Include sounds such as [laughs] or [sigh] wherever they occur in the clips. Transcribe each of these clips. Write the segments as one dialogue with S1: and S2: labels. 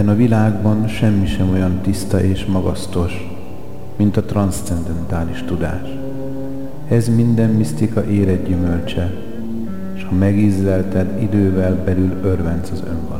S1: Ebben a világban semmi sem olyan tiszta és magasztos, mint a transzcendentális tudás. Ez minden misztika éred gyümölcse, és ha megízlelted, idővel belül örvenc az önvalónak.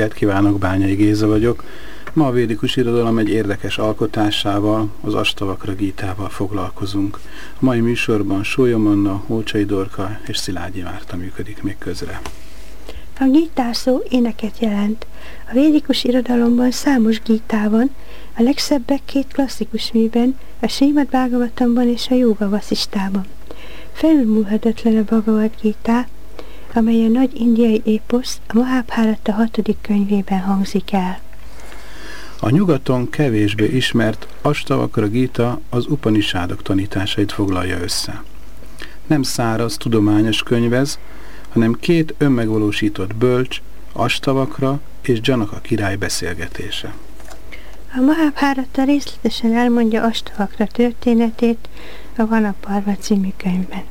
S2: Reggelt kívánok, Bányai Géza vagyok. Ma a védikus irodalom egy érdekes alkotásával, az Astavakra Gítával foglalkozunk. A mai műsorban Sólyom Anna, Hócsai Dorka és Szilágyi Márta működik még közre.
S3: A gítár szó éneket jelent. A védikus irodalomban számos gítá van, a legszebbek két klasszikus műben, a Srimad Bhagavatamban és a Jóga Vasisztában. Felülmúlhatatlan a Bhagavad Gita, amely a nagy indiai éposz a Mahabharata hatodik könyvében hangzik el.
S2: A nyugaton kevésbé ismert Astavakra Gita az Upanisádok tanításait foglalja össze. Nem száraz, tudományos könyvez, hanem két önmegvalósított bölcs, Astavakra és Janaka király beszélgetése.
S3: A Mahabharata részletesen elmondja Astavakra történetét a Vanaparva című könyvben.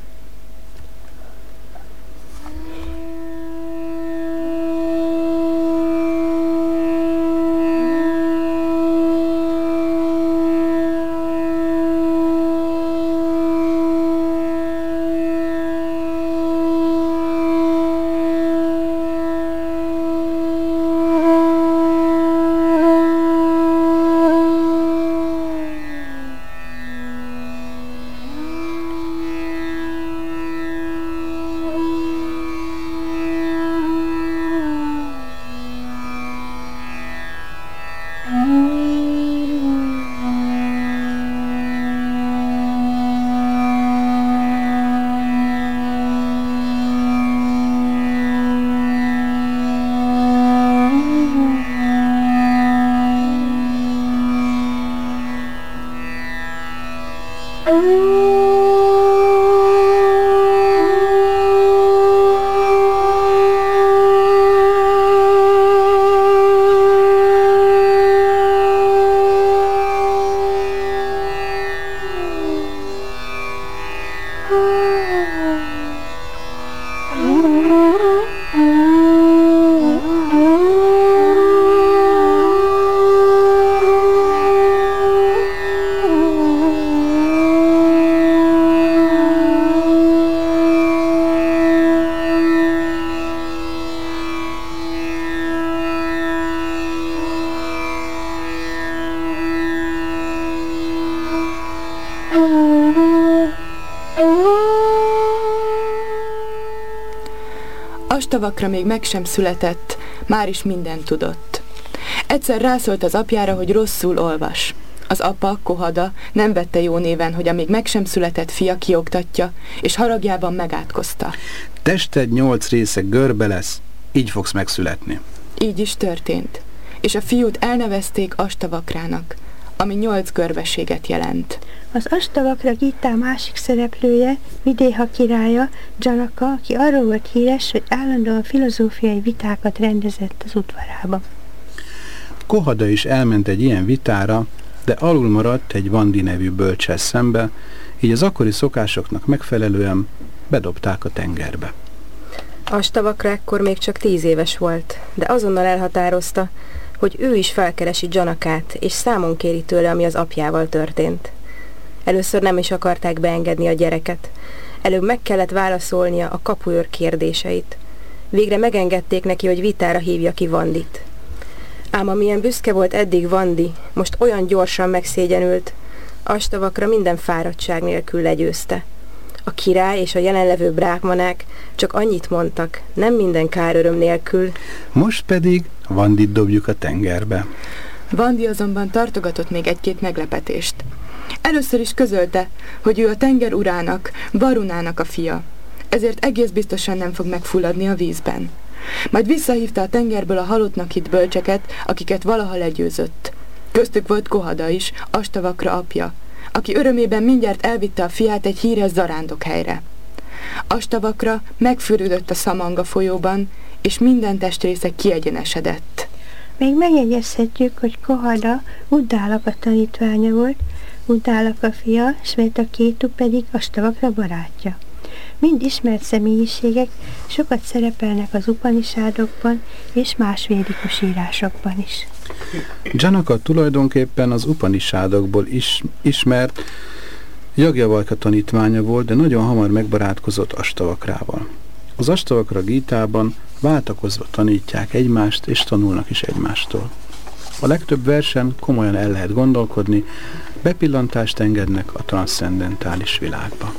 S4: Astavakra még meg sem született, már is mindent tudott. Egyszer rászólt az apjára, hogy rosszul olvas. Az apa, Kohada, nem vette jó néven, hogy a még meg sem született fia kioktatja, és haragjában megátkozta.
S2: Tested nyolc része görbe lesz, így fogsz megszületni.
S4: Így is történt, és a fiút elnevezték Astavakrának, ami nyolc görbeséget jelent.
S3: Az Astavakra Gita másik szereplője, Vidéha királya, Janaka, aki arról volt híres, hogy állandóan filozófiai vitákat rendezett az udvarába.
S2: Kohada is elment egy ilyen vitára, de alul maradt egy Vandi nevű bölcsel szembe, így az akkori szokásoknak megfelelően bedobták a tengerbe.
S5: Astavakra ekkor még csak tíz éves volt, de azonnal elhatározta, hogy ő is felkeresi Janakát, és számon kéri tőle, ami az apjával történt. Először nem is akarták beengedni a gyereket. Előbb meg kellett válaszolnia a kapuőr kérdéseit. Végre megengedték neki, hogy vitára hívja ki Vandit. Ám amilyen büszke volt eddig Vandi, most olyan gyorsan megszégyenült, astavakra minden fáradtság nélkül legyőzte. A király és a jelenlevő brákmanák csak annyit mondtak, nem minden káröröm nélkül.
S2: Most pedig Vandit dobjuk a tengerbe.
S4: Vandi azonban tartogatott még egy-két meglepetést. Először is közölte, hogy ő a tenger urának, Varunának a fia, ezért egész biztosan nem fog megfulladni a vízben. Majd visszahívta a tengerből a halottnak hit bölcseket, akiket valaha legyőzött. Köztük volt Kohada is, Astavakra apja, aki örömében mindjárt elvitte a fiát egy híres zarándok helyre. Astavakra megfürödött a szamanga folyóban, és minden testrésze kiegyenesedett.
S3: Még megjegyezhetjük, hogy Kohada Uddálak a tanítványa volt, Uddálak a fia, a Kétu pedig Astavakra barátja. Mind ismert személyiségek, sokat szerepelnek az upanisádokban és más védikus írásokban is.
S2: Janaka tulajdonképpen az upanisádokból is, ismert Jagjavalka tanítványa volt, de nagyon hamar megbarátkozott Astavakrával. Az Astavakra gítában váltakozva tanítják egymást, és tanulnak is egymástól. A legtöbb versen komolyan el lehet gondolkodni, bepillantást engednek a transzcendentális világba.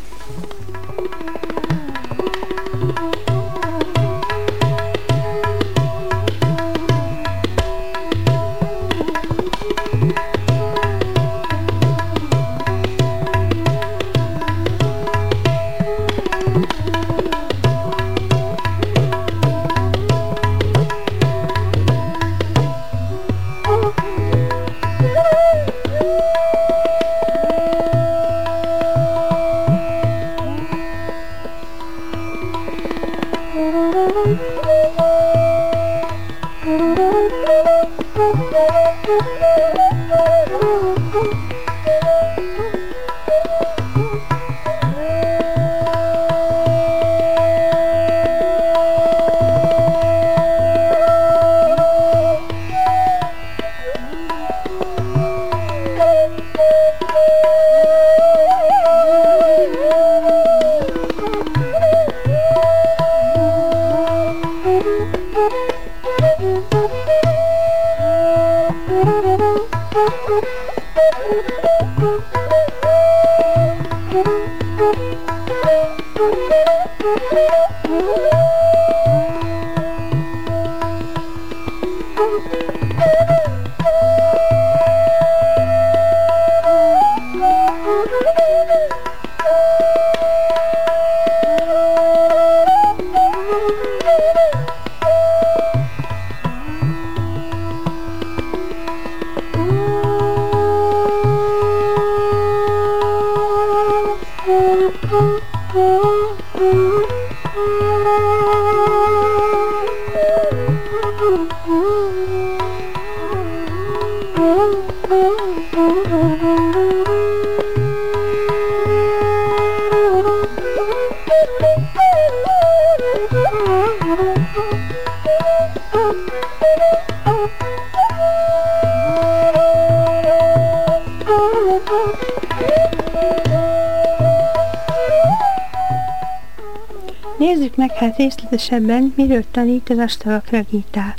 S3: Nézzük meg hát részletesebben, miről tanít az Astavakra Gita.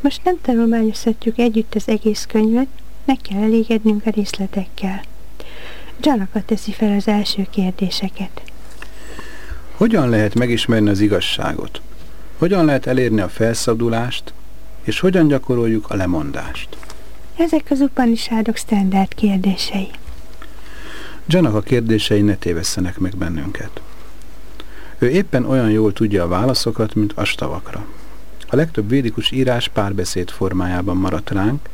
S3: Most nem tanulmányozhatjuk együtt az egész könyvet, meg kell elégednünk a részletekkel. Janaka teszi fel az első kérdéseket.
S2: Hogyan lehet megismerni az igazságot? Hogyan lehet elérni a felszadulást? És hogyan gyakoroljuk a lemondást?
S3: Ezek az upanisádok standard kérdései.
S2: Janaka kérdései ne tévesszenek meg bennünket. Ő éppen olyan jól tudja a válaszokat, mint Astavakra. A legtöbb védikus írás párbeszéd formájában maradt ránk,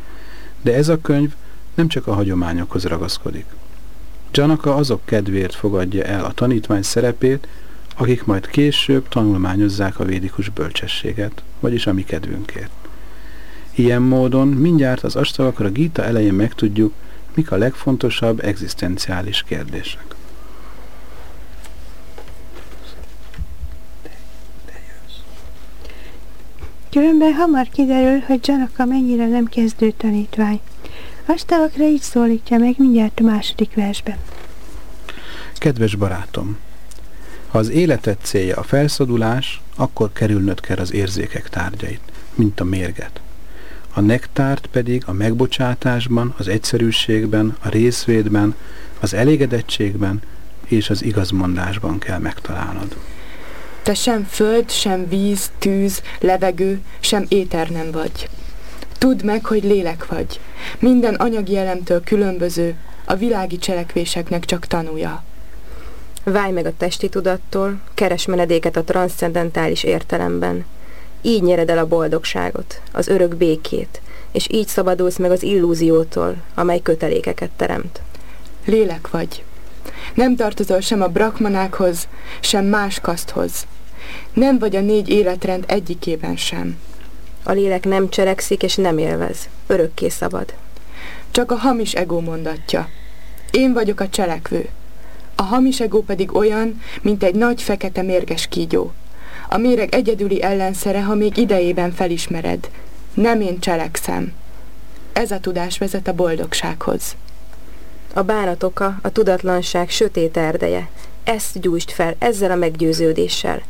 S2: de ez a könyv nem csak a hagyományokhoz ragaszkodik. Janaka azok kedvéért fogadja el a tanítvány szerepét, akik majd később tanulmányozzák a védikus bölcsességet, vagyis a mi kedvünkért. Ilyen módon mindjárt az Astavakra Gita elején megtudjuk, mik a legfontosabb egzisztenciális kérdések.
S3: Különben hamar kiderül, hogy Janaka mennyire nem kezdő tanítvány. Astavakra így szólítja meg mindjárt a második versben.
S2: Kedves barátom, ha az életed célja a felszadulás, akkor kerülnöd kell az érzékek tárgyait, mint a mérget. A nektárt pedig a megbocsátásban, az egyszerűségben, a részvédben, az elégedettségben és az igazmondásban kell megtalálnod.
S4: Te sem föld, sem víz, tűz, levegő, sem éter nem vagy. Tudd meg, hogy lélek vagy. Minden anyagi elemtől különböző, a világi cselekvéseknek csak tanúja.
S5: Válj meg a testi tudattól, keres menedéket a transzcendentális értelemben. Így nyered el a boldogságot, az örök békét, és így szabadulsz meg az illúziótól, amely kötelékeket teremt.
S4: Lélek vagy. Nem tartozol sem a brakmanákhoz, sem más kaszthoz. Nem vagy a négy életrend egyikében sem.
S5: A lélek nem cselekszik és nem élvez. Örökké szabad.
S4: Csak a hamis ego mondatja. Én vagyok a cselekvő. A hamis ego pedig olyan, mint egy nagy fekete mérges kígyó. A méreg egyedüli ellenszere, ha még idejében felismered. Nem én cselekszem. Ez a tudás vezet a boldogsághoz.
S5: A bánat oka, a tudatlanság sötét erdeje. Ezt gyújtsd fel ezzel a meggyőződéssel.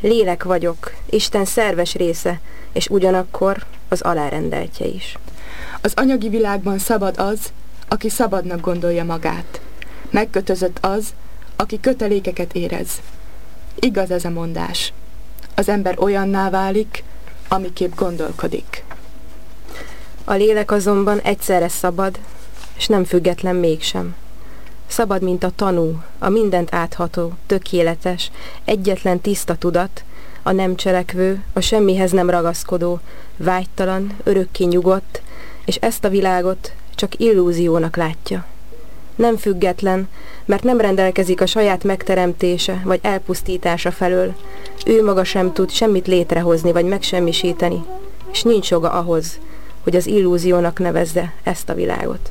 S5: Lélek vagyok, Isten szerves része, és ugyanakkor az alárendeltje is.
S4: Az anyagi világban szabad az, aki szabadnak gondolja magát. Megkötözött az, aki kötelékeket érez. Igaz ez a mondás. Az ember olyanná válik, amiképp gondolkodik.
S5: A lélek azonban egyszerre szabad, és nem független mégsem. Szabad, mint a tanú, a mindent átható, tökéletes, egyetlen tiszta tudat, a nem cselekvő, a semmihez nem ragaszkodó, vágytalan, örökké nyugodt, és ezt a világot csak illúziónak látja. Nem független, mert nem rendelkezik a saját megteremtése vagy elpusztítása felől. Ő maga sem tud semmit létrehozni vagy megsemmisíteni, és nincs joga ahhoz, hogy az illúziónak nevezze ezt a világot.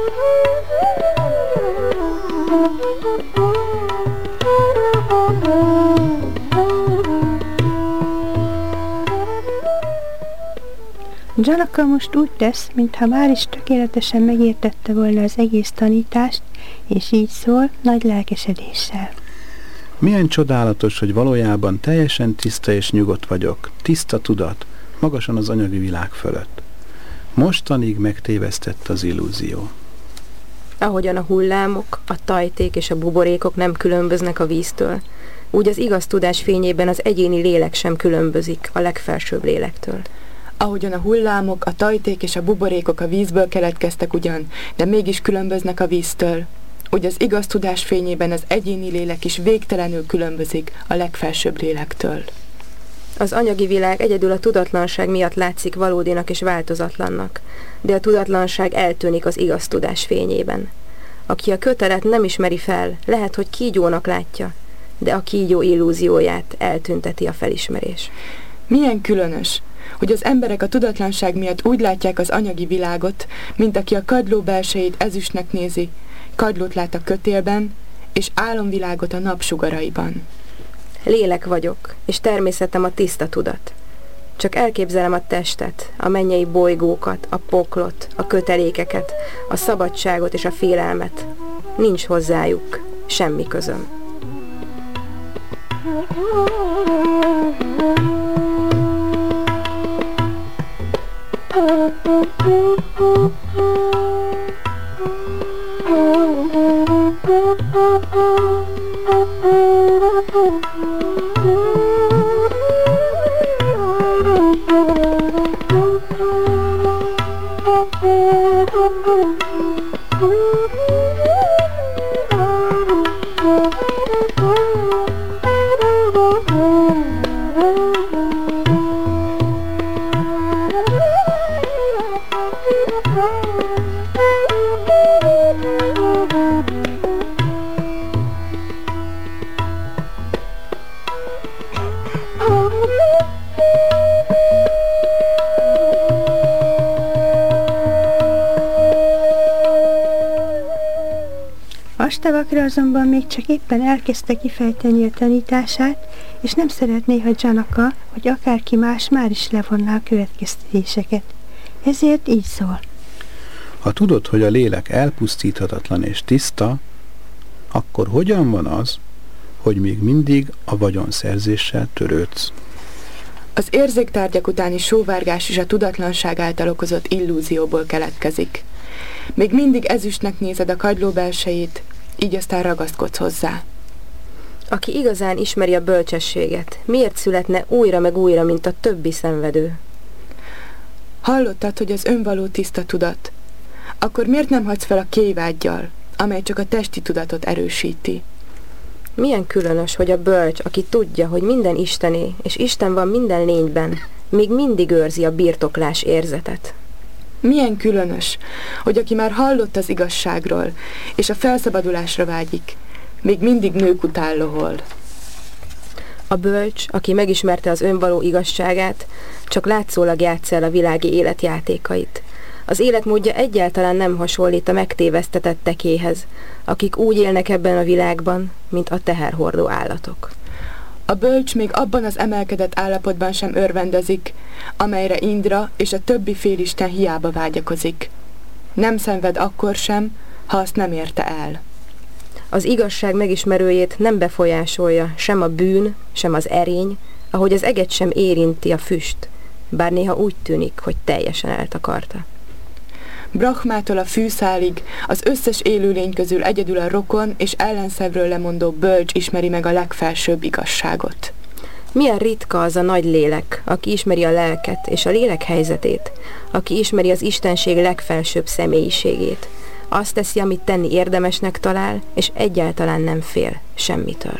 S3: Janaka most úgy tesz, mintha már is tökéletesen megértette volna az egész tanítást, és így szól nagy lelkesedéssel.
S2: Milyen csodálatos, hogy valójában teljesen tiszta és nyugodt vagyok, tiszta tudat, magasan az anyagi világ fölött. Mostanig megtévesztett az illúzió.
S5: Ahogyan a hullámok, a tajték és a buborékok nem különböznek a víztől, úgy az igaz tudás fényében az egyéni lélek sem különbözik a legfelsőbb lélektől.
S4: Ahogyan a hullámok, a tajték és a buborékok a vízből keletkeztek ugyan, de mégis különböznek a víztől, úgy az igaz tudás fényében az egyéni lélek is végtelenül különbözik a legfelsőbb lélektől.
S5: Az anyagi világ egyedül a tudatlanság miatt látszik valódinak és változatlannak, de a tudatlanság eltűnik az igaz tudás fényében. Aki a kötelet nem ismeri fel, lehet, hogy kígyónak látja, de a kígyó illúzióját eltünteti a felismerés.
S4: Milyen különös, hogy az emberek a tudatlanság miatt úgy látják az anyagi világot, mint aki a kadló belsejét ezüstnek nézi, kadlót lát a kötélben, és álomvilágot a napsugaraiban.
S5: Lélek vagyok, és természetem a tiszta tudat. Csak elképzelem a testet, a mennyei bolygókat, a poklot, a kötelékeket, a szabadságot és a félelmet. Nincs hozzájuk semmi közöm.
S3: Oh, Thank you. Azonban még csak éppen elkezdte kifejteni a tanítását, és nem szeretné, ha Janaka, vagy akárki más már is levonná a következtetéseket. Ezért így szól.
S2: Ha tudod, hogy a lélek elpusztíthatatlan és tiszta, akkor hogyan van az, hogy még mindig a vagyonszerzéssel törődsz?
S4: Az érzéktárgyak utáni sóvárgás is a tudatlanság által okozott illúzióból keletkezik. Még mindig ezüstnek nézed a kagyló belsejét, így aztán ragaszkodsz hozzá.
S5: Aki igazán ismeri a bölcsességet, miért születne újra meg újra, mint a többi szenvedő?
S4: Hallottad, hogy az önvaló tiszta tudat. Akkor miért nem hagysz fel a kévágyjal, amely csak a testi tudatot erősíti?
S5: Milyen különös, hogy a bölcs, aki tudja, hogy minden Istené, és Isten van minden lényben, még mindig őrzi a birtoklás érzetet.
S4: Milyen különös, hogy aki már hallott az igazságról, és a felszabadulásra vágyik, még mindig nők után.
S5: A bölcs, aki megismerte az önvaló igazságát, csak látszólag játsz el a világi életjátékait. Az életmódja egyáltalán nem hasonlít a megtévesztetett tekéhez, akik úgy élnek ebben a világban, mint a teherhordó állatok.
S4: A bölcs még abban az emelkedett állapotban sem örvendezik, amelyre Indra és a többi félisten hiába vágyakozik. Nem szenved akkor sem, ha azt nem érte el.
S5: Az igazság megismerőjét nem befolyásolja sem a bűn, sem az erény, ahogy az eget sem érinti a füst, bár néha úgy tűnik, hogy teljesen eltakarta.
S4: Brahmától a fűszálig az összes élőlény közül egyedül a rokon és ellenszevről lemondó bölcs ismeri meg a legfelsőbb igazságot.
S5: Milyen ritka az a nagy lélek, aki ismeri a lelket és a lélek helyzetét, aki ismeri az Istenség legfelsőbb személyiségét. Azt teszi, amit tenni érdemesnek talál, és egyáltalán nem fél semmitől.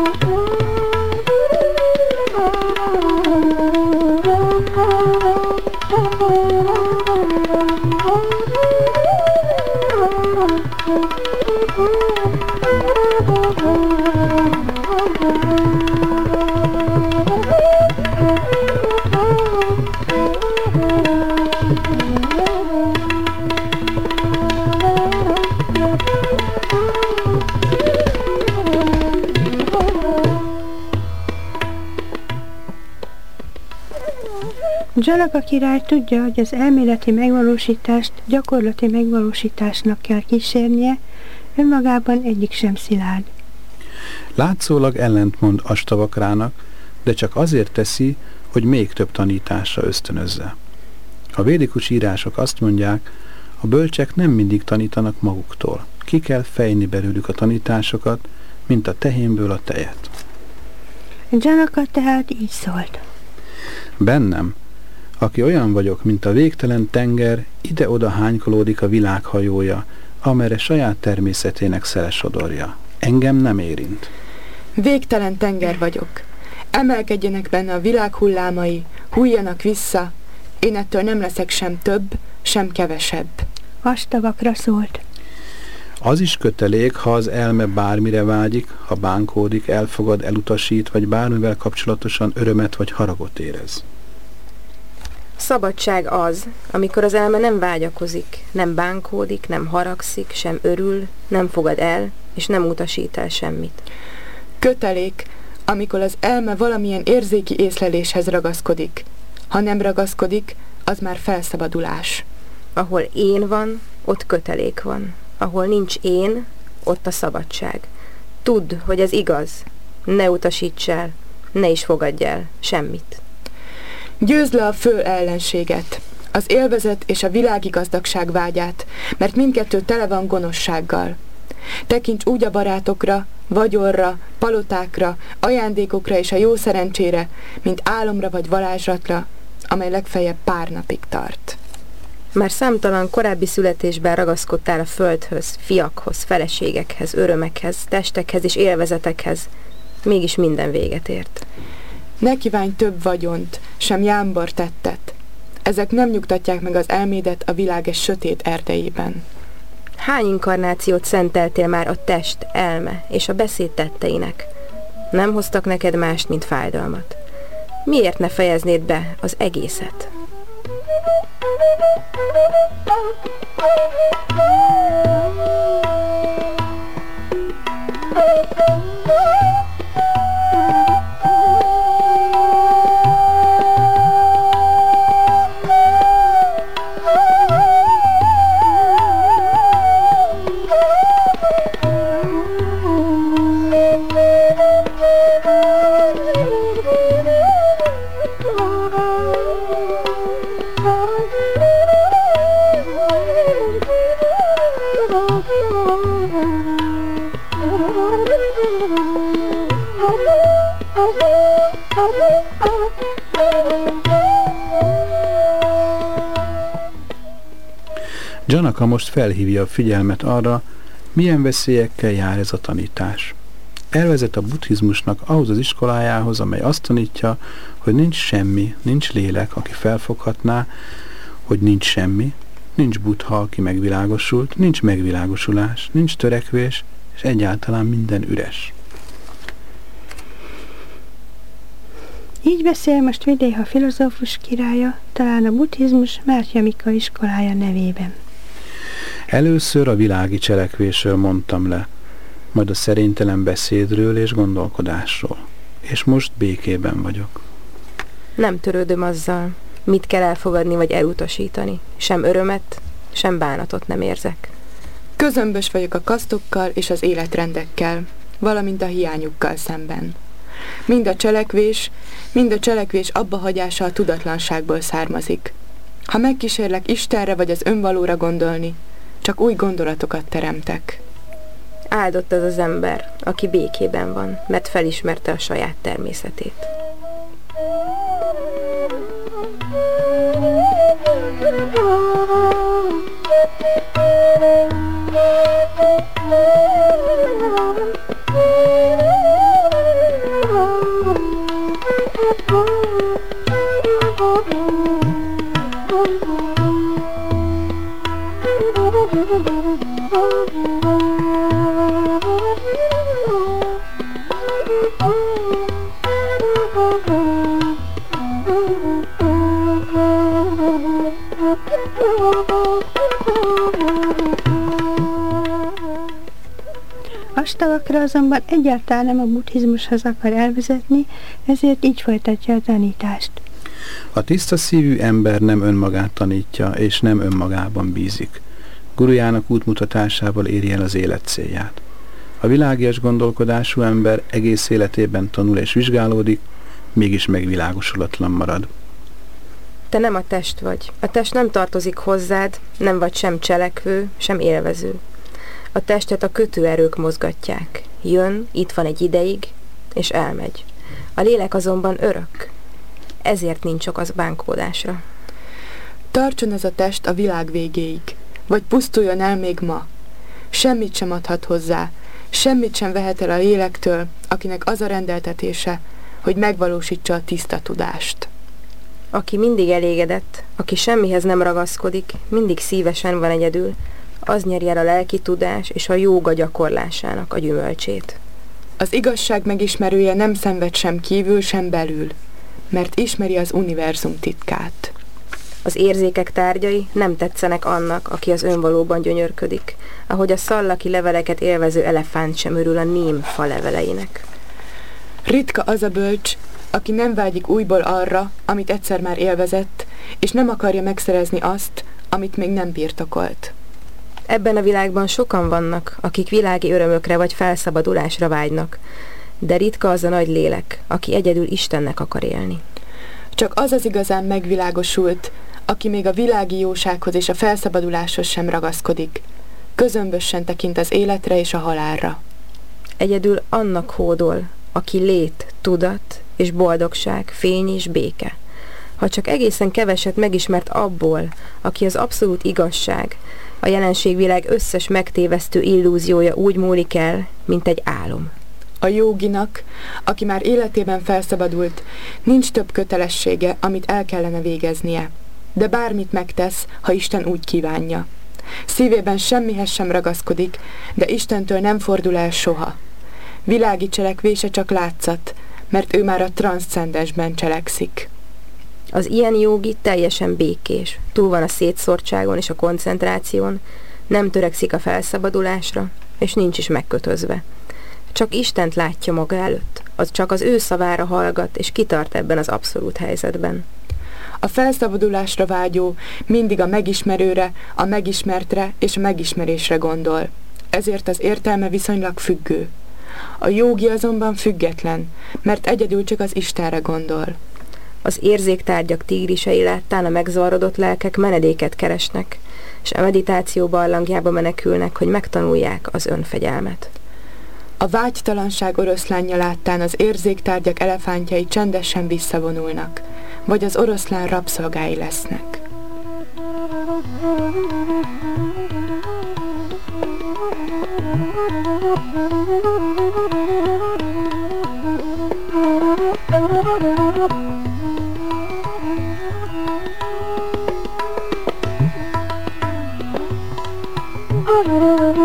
S3: Zsalaka király tudja, hogy az elméleti megvalósítást gyakorlati megvalósításnak kell kísérnie, önmagában egyik sem szilárd.
S2: Látszólag ellentmond Astavakrának, de csak azért teszi, hogy még több tanításra ösztönözze. A védikus írások azt mondják, a bölcsek nem mindig tanítanak maguktól. Ki kell fejni belőlük a tanításokat, mint a tehénből a tejet.
S3: Janaka tehát így szólt.
S2: Bennem, aki olyan vagyok, mint a végtelen tenger, ide-oda hánykolódik a világhajója, amerre saját természetének szelesodorja. Engem nem érint.
S4: Végtelen tenger vagyok. Emelkedjenek benne a világ hullámai, hújjanak vissza, én ettől nem leszek sem több, sem kevesebb.
S3: Vastavakra szólt.
S2: Az is kötelék, ha az elme bármire vágyik, ha bánkódik, elfogad, elutasít, vagy bármivel kapcsolatosan örömet vagy haragot érez.
S5: Szabadság az, amikor az elme nem vágyakozik, nem bánkódik, nem haragszik, sem örül, nem fogad el, és nem utasít el semmit.
S4: Kötelék, amikor az elme valamilyen érzéki észleléshez ragaszkodik. Ha nem ragaszkodik, az már felszabadulás.
S5: Ahol én van, ott kötelék van. Ahol nincs én, ott a szabadság. Tudd, hogy ez igaz. Ne utasíts el, ne is fogadj el semmit.
S4: Győzd le a fő ellenséget, az élvezet és a világi gazdagság vágyát, mert mindkettő tele van gonoszsággal. Tekints úgy a barátokra, vagyorra, palotákra, ajándékokra és a jó szerencsére, mint álomra vagy varázslatra, amely legfeljebb pár napig tart.
S5: Már számtalan korábbi születésben ragaszkodtál a földhöz, fiakhoz, feleségekhez, örömekhez, testekhez és élvezetekhez. Mégis minden véget ért.
S4: Ne kívánj több vagyont, sem jámbor tettet. Ezek nem nyugtatják meg az elmédet a világ egy sötét erdejében.
S5: Hány inkarnációt szenteltél már a test, elme és a beszéd tetteinek? Nem hoztak neked mást, mint fájdalmat. Miért ne fejeznéd be az egészet?
S2: Janaka most felhívja a figyelmet arra, milyen veszélyekkel jár ez a tanítás. Elvezet a buddhizmusnak ahhoz az iskolájához, amely azt tanítja, hogy nincs semmi, nincs lélek, aki felfoghatná, hogy nincs semmi, nincs buddha, aki megvilágosult, nincs megvilágosulás, nincs törekvés, és egyáltalán minden üres.
S3: Így beszél most Vidéha filozófus királya, talán a buddhizmus Mártyamika iskolája nevében.
S2: Először a világi cselekvésről mondtam le, majd a szerénytelen beszédről és gondolkodásról. És most békében vagyok.
S5: Nem törődöm azzal, mit kell elfogadni vagy elutasítani. Sem örömet, sem bánatot nem érzek.
S4: Közömbös vagyok a kasztokkal és az életrendekkel, valamint a hiányukkal szemben. Mind a cselekvés, mind a cselekvés abbahagyása a tudatlanságból származik. Ha megkísérlek Istenre vagy az önvalóra gondolni, csak új gondolatokat teremtek.
S5: Áldott az az ember, aki békében van, mert felismerte a saját természetét.
S3: Astavakra azonban egyáltalán nem a buddhizmushoz akar elvezetni, ezért így folytatja a tanítást.
S2: A tiszta szívű ember nem önmagát tanítja, és nem önmagában bízik. Gurujának útmutatásával éri el az élet célját. A világias gondolkodású ember egész életében tanul és vizsgálódik, mégis megvilágosulatlan marad.
S5: Te nem a test vagy. A test nem tartozik hozzád, nem vagy sem cselekvő, sem élvező. A testet a kötőerők mozgatják. Jön, itt van egy ideig, és elmegy. A lélek azonban örök. Ezért nincs ok az bánkódásra.
S4: Tartson ez a test a világ végéig, vagy pusztuljon el még ma. Semmit sem adhat hozzá, semmit sem vehet el a lélektől, akinek az a rendeltetése, hogy megvalósítsa a tiszta tudást.
S5: Aki mindig elégedett, aki semmihez nem ragaszkodik, mindig szívesen van egyedül, az nyeri el a lelki tudás és a jóga gyakorlásának a gyümölcsét.
S4: Az igazság megismerője nem szenved sem kívül, sem belül, mert ismeri az univerzum titkát.
S5: Az érzékek tárgyai nem tetszenek annak, aki az önvalóban gyönyörködik, ahogy a szallaki leveleket élvező elefánt sem örül a ném fa leveleinek.
S4: Ritka az a bölcs, aki nem vágyik újból arra, amit egyszer már élvezett, és nem akarja megszerezni azt, amit még nem birtokolt.
S5: Ebben a világban sokan vannak, akik világi örömökre vagy felszabadulásra vágynak, de ritka az a nagy lélek, aki egyedül Istennek akar élni.
S4: Csak az az igazán megvilágosult, aki még a világi jósághoz és a felszabaduláshoz sem ragaszkodik, közömbösen tekint az életre és a halálra.
S5: Egyedül annak hódol, aki lét, tudat és boldogság, fény és béke. ha csak egészen keveset megismert abból, aki az abszolút igazság, a jelenségvilág összes megtévesztő illúziója úgy múlik el, mint egy álom.
S4: A joginak, aki már életében felszabadult, nincs több kötelessége, amit el kellene végeznie. De bármit megtesz, ha Isten úgy kívánja. Szívében semmihez sem ragaszkodik, de Istentől nem fordul el soha. Világi cselekvése csak látszat, mert ő már a transzcendensben cselekszik.
S5: Az ilyen jogi teljesen békés, túl van a szétszórtságon és a koncentráción, nem törekszik a felszabadulásra, és nincs is megkötözve. Csak Istent látja maga előtt, az csak az ő szavára hallgat, és kitart ebben az abszolút helyzetben.
S4: A felszabadulásra vágyó mindig a megismerőre, a megismertre és a megismerésre gondol. Ezért az értelme viszonylag függő. A jógi azonban független, mert egyedül csak az Istenre gondol.
S5: Az érzéktárgyak tigrisei láttán a megzavarodott lelkek menedéket keresnek, és a meditáció barlangjába menekülnek, hogy megtanulják az önfegyelmet.
S4: A vágytalanság oroszlánja láttán az érzéktárgyak elefántjai csendesen visszavonulnak, vagy az oroszlán rabszolgái lesznek. [laughs]
S3: Oh,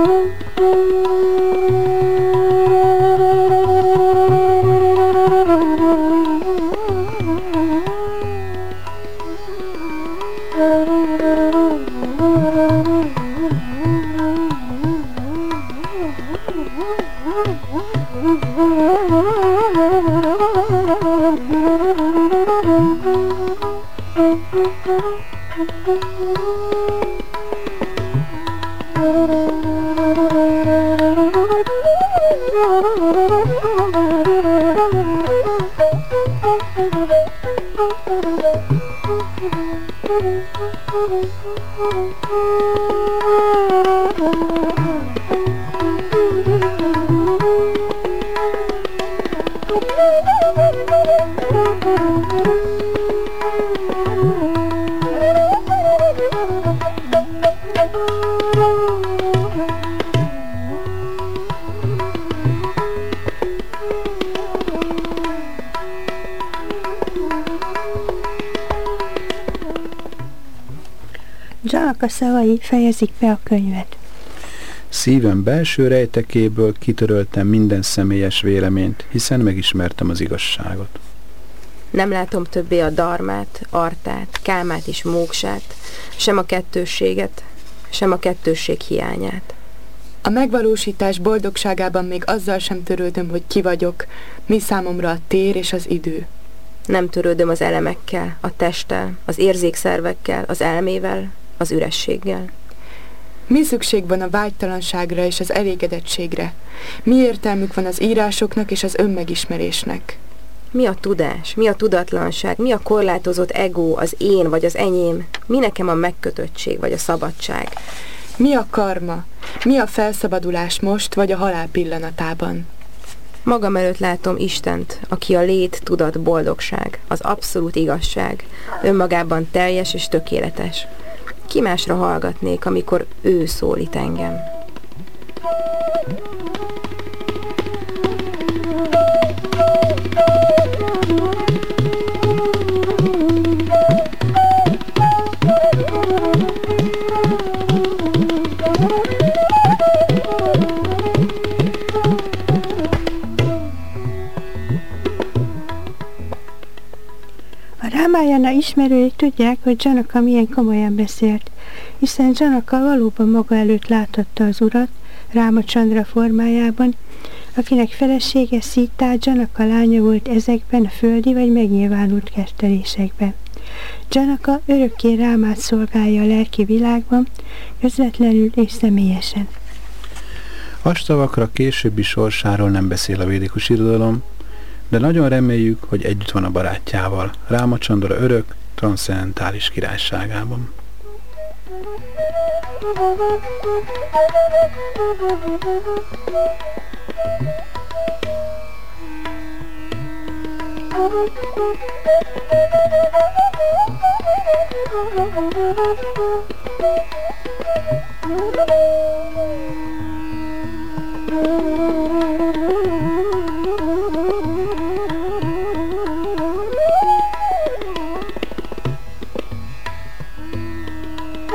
S3: a szavai fejezik be a könyvet.
S2: Szívem belső rejtekéből kitöröltem minden személyes véleményt, hiszen megismertem az igazságot.
S5: Nem látom többé a darmát, artát, kámát és móksát, sem a kettősséget, sem a kettősség hiányát.
S4: A megvalósítás boldogságában még azzal sem törődöm, hogy ki vagyok, mi számomra a tér és az idő.
S5: Nem törődöm az elemekkel, a testtel, az érzékszervekkel, az elmével, az ürességgel.
S4: Mi szükség van a vágytalanságra és az elégedettségre? Mi értelmük van az írásoknak és az önmegismerésnek?
S5: Mi a tudás? Mi a tudatlanság? Mi a korlátozott ego, az én vagy az enyém? Mi nekem a megkötöttség vagy a szabadság?
S4: Mi a karma? Mi a felszabadulás most vagy a halál pillanatában?
S5: Magam előtt látom Istent, aki a lét, tudat, boldogság, az abszolút igazság, önmagában teljes és tökéletes. Ki másra hallgatnék, amikor ő szólít engem?
S3: Ramayana ismerői tudják, hogy Janaka milyen komolyan beszélt, hiszen Janaka valóban maga előtt látotta az urat, Rámacsandra formájában, akinek felesége Szítá Janaka lánya volt ezekben a földi vagy megnyilvánult kertelésekben. Janaka örökké Rámát szolgálja a lelki világban, közvetlenül és személyesen.
S2: Astavakra későbbi sorsáról nem beszél a védikus irodalom, de nagyon reméljük, hogy együtt van a barátjával, Rámacsandra örök, transzcendentális királyságában.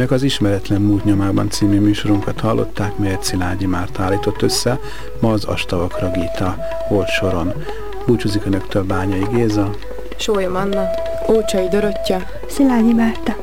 S2: Önök az Ismeretlen Múlt Nyomában című műsorunkat hallották, melyet Szilágyi Márta állított össze, ma az Astavakra Gita volt soron. Búcsúzik Önöktől Bányai Géza,
S5: Sólyom Anna,
S4: Ócsai Dorottya,
S3: Szilágyi Márta.